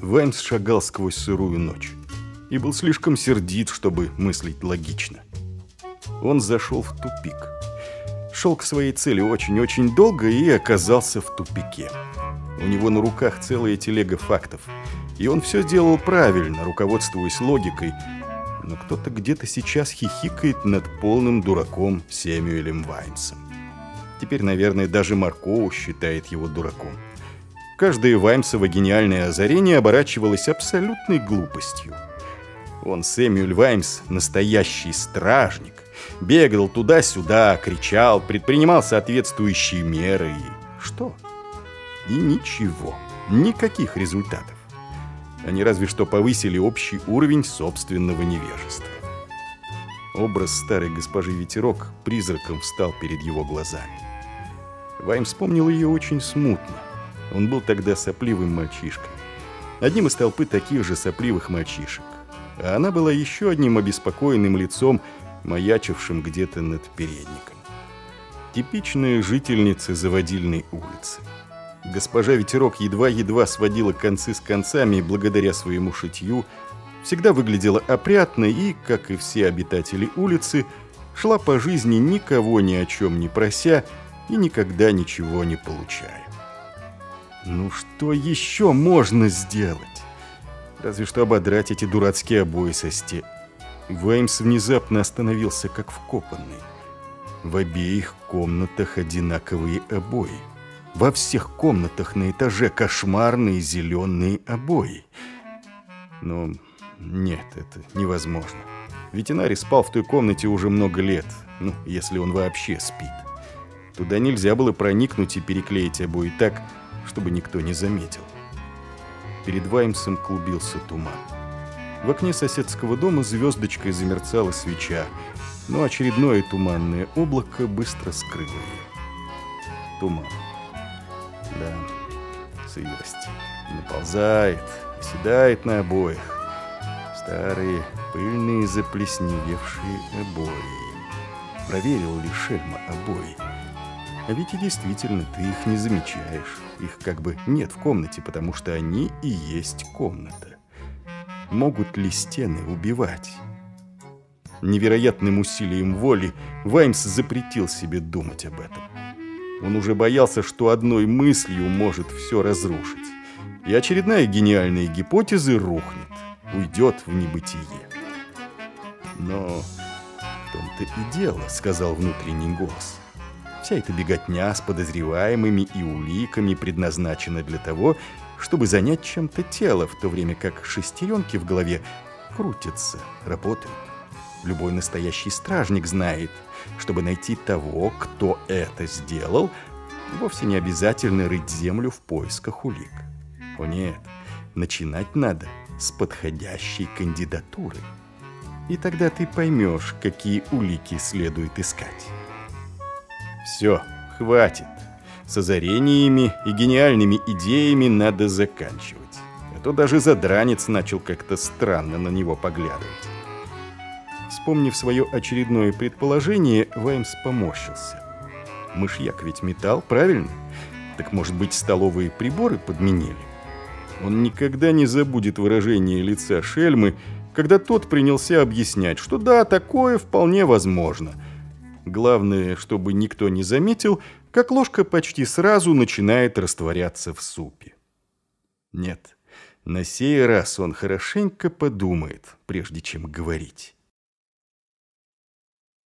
Ваймс шагал сквозь сырую ночь и был слишком сердит, чтобы мыслить логично. Он зашел в тупик. Шел к своей цели очень-очень долго и оказался в тупике. У него на руках целая телега фактов. И он все сделал правильно, руководствуясь логикой. Но кто-то где-то сейчас хихикает над полным дураком Сэмюэлем Ваймсом. Теперь, наверное, даже Маркоу считает его дураком. Каждое Ваймсово гениальное озарение оборачивалось абсолютной глупостью. Он, Сэмюэль Ваймс, настоящий стражник. Бегал туда-сюда, кричал, предпринимал соответствующие меры и... Что? И ничего. Никаких результатов. Они разве что повысили общий уровень собственного невежества. Образ старой госпожи Ветерок призраком встал перед его глазами. Вайм вспомнил ее очень смутно. Он был тогда сопливым мальчишкой. Одним из толпы таких же сопливых мальчишек. А она была еще одним обеспокоенным лицом, маячившим где-то над передником. Типичная жительница заводильной улицы. Госпожа Ветерок едва-едва сводила концы с концами благодаря своему шитью, всегда выглядела опрятно и, как и все обитатели улицы, шла по жизни никого ни о чем не прося и никогда ничего не получая. Ну что еще можно сделать? Разве что ободрать эти дурацкие обои со сте. Ваймс внезапно остановился как вкопанный. В обеих комнатах одинаковые обои. Во всех комнатах на этаже кошмарные зеленые обои. Но нет, это невозможно. Ветеринарий спал в той комнате уже много лет, ну, если он вообще спит. Туда нельзя было проникнуть и переклеить обои так, чтобы никто не заметил. Перед Ваймсом клубился туман. В окне соседского дома звездочкой замерцала свеча, но очередное туманное облако быстро скрыло ее. Туман. Да, сырость. Наползает, седает на обоих. Старые, пыльные, заплесневевшие обои. Проверил ли Шельма обои? А ведь и действительно, ты их не замечаешь. Их как бы нет в комнате, потому что они и есть комната. Могут ли стены убивать? Невероятным усилием воли Ваймс запретил себе думать об этом. Он уже боялся, что одной мыслью может все разрушить. И очередная гениальная гипотеза рухнет, уйдет в небытие. Но в том-то и дело, сказал внутренний голос. Вся эта беготня с подозреваемыми и уликами предназначена для того, чтобы занять чем-то тело, в то время как шестеренки в голове крутятся, работают. Любой настоящий стражник знает, чтобы найти того, кто это сделал, вовсе не обязательно рыть землю в поисках улик. О нет, начинать надо с подходящей кандидатуры. И тогда ты поймешь, какие улики следует искать. Все, хватит. С озарениями и гениальными идеями надо заканчивать. А то даже задранец начал как-то странно на него поглядывать. Вспомнив свое очередное предположение, Ваймс поморщился. Мышьяк ведь металл, правильно? Так может быть столовые приборы подменили? Он никогда не забудет выражение лица Шельмы, когда тот принялся объяснять, что да, такое вполне возможно. Главное, чтобы никто не заметил, как ложка почти сразу начинает растворяться в супе. Нет, на сей раз он хорошенько подумает, прежде чем говорить.